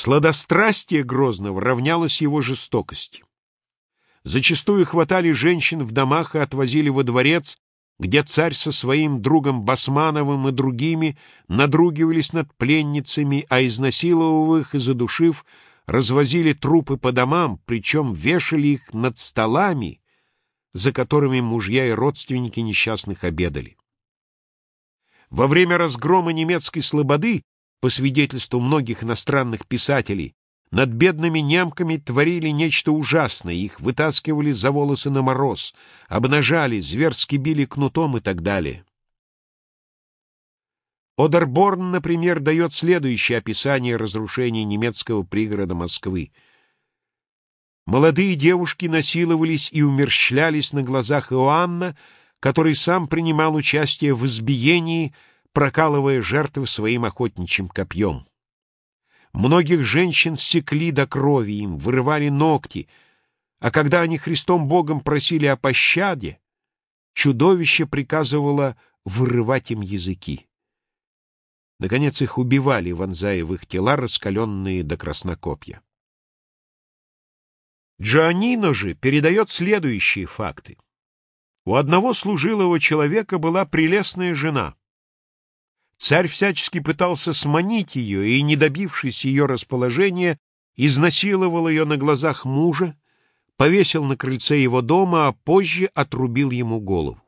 Сладострастие Грозного равнялось его жестокости. Зачастую хватали женщин в домах и отвозили во дворец, где царь со своим другом Басмановым и другими надругивались над пленницами, а изнасиловав их и задушив, развозили трупы по домам, причем вешали их над столами, за которыми мужья и родственники несчастных обедали. Во время разгрома немецкой слободы, по свидетельству многих иностранных писателей, над бедными немками творили нечто ужасное, их вытаскивали за волосы на мороз, обнажали, зверски били кнутом и так далее. Одерборн, например, дает следующее описание разрушения немецкого пригорода Москвы. Молодые девушки насиловались и умерщвлялись на глазах Иоанна, который сам принимал участие в избиении, прокалывая жертвы своим охотничьим копьем. Многих женщин секли до крови им, вырывали ногти, а когда они Христом Богом просили о пощаде, чудовище приказывало вырывать им языки. Наконец их убивали, вонзая в их тела раскаленные до краснокопья. Джоаннино же передает следующие факты. У одного служилого человека была прелестная жена — Царь всячески пытался сманить ее и, не добившись ее расположения, изнасиловал ее на глазах мужа, повесил на крыльце его дома, а позже отрубил ему голову.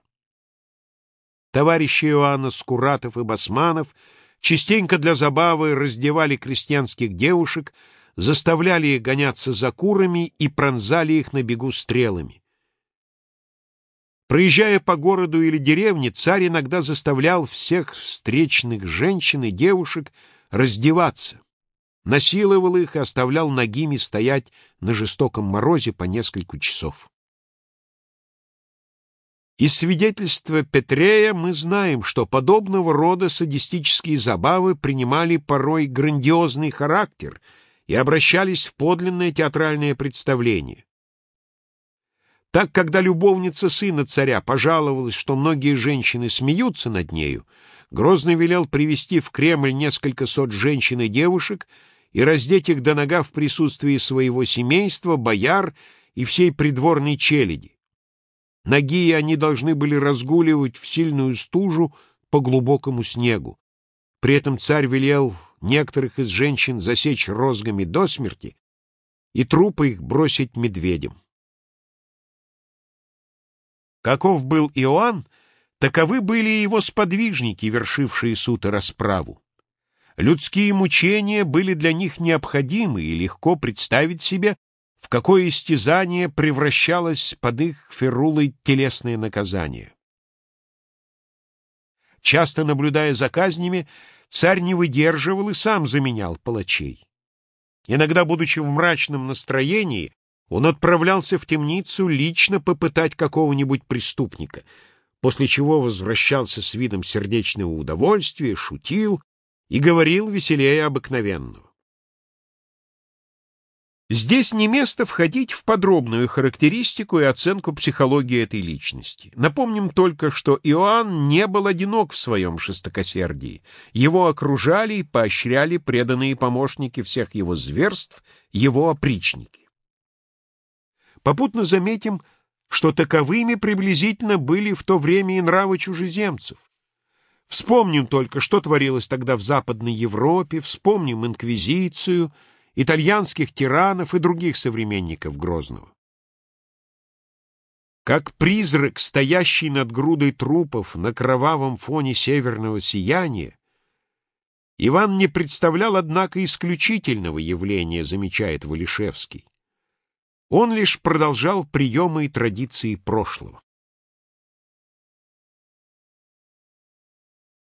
Товарищи Иоанна Скуратов и Басманов частенько для забавы раздевали крестьянских девушек, заставляли их гоняться за курами и пронзали их на бегу стрелами. Проезжая по городу или деревне, царь иногда заставлял всех встречных женщин и девушек раздеваться, насиловал их и оставлял нагими стоять на жестоком морозе по несколько часов. Из свидетельства Петрея мы знаем, что подобного рода садистические забавы принимали порой грандиозный характер и обращались в подлинное театральное представление. Так, когда любовница сына царя пожаловалась, что многие женщины смеются над нею, Грозный велел привести в Кремль несколько сот женщин и девушек и раздеть их до нога в присутствии своего семейства, бояр и всей придворной челяди. Ноги они должны были разгуливать в сильную стужу по глубокому снегу. При этом царь велел некоторых из женщин засечь розгами до смерти и трупы их бросить медведям. Каков был Иоанн, таковы были его сподвижники, вершившие суд и расправу. Людские мучения были для них необходимы, и легко представить себе, в какое истязание превращалось под их ферулой телесное наказание. Часто наблюдая за казнями, царь не выдерживал и сам заменял палачей. Иногда, будучи в мрачном настроении, он отправлялся в темницу лично попытать какого-нибудь преступника, после чего возвращался с видом сердечного удовольствия, шутил и говорил веселее обыкновенного. Здесь не место входить в подробную характеристику и оценку психологии этой личности. Напомним только, что Иоанн не был одинок в своем жестокосердии. Его окружали и поощряли преданные помощники всех его зверств, его опричники. Попутно заметим, что таковыми приблизительно были в то время и нравы чужеземцев. Вспомним только, что творилось тогда в Западной Европе, вспомним инквизицию, итальянских тиранов и других современников Грозного. Как призрак, стоящий над грудой трупов на кровавом фоне северного сияния, Иван не представлял, однако, исключительного явления, замечает Валишевский. Он лишь продолжал приемы и традиции прошлого.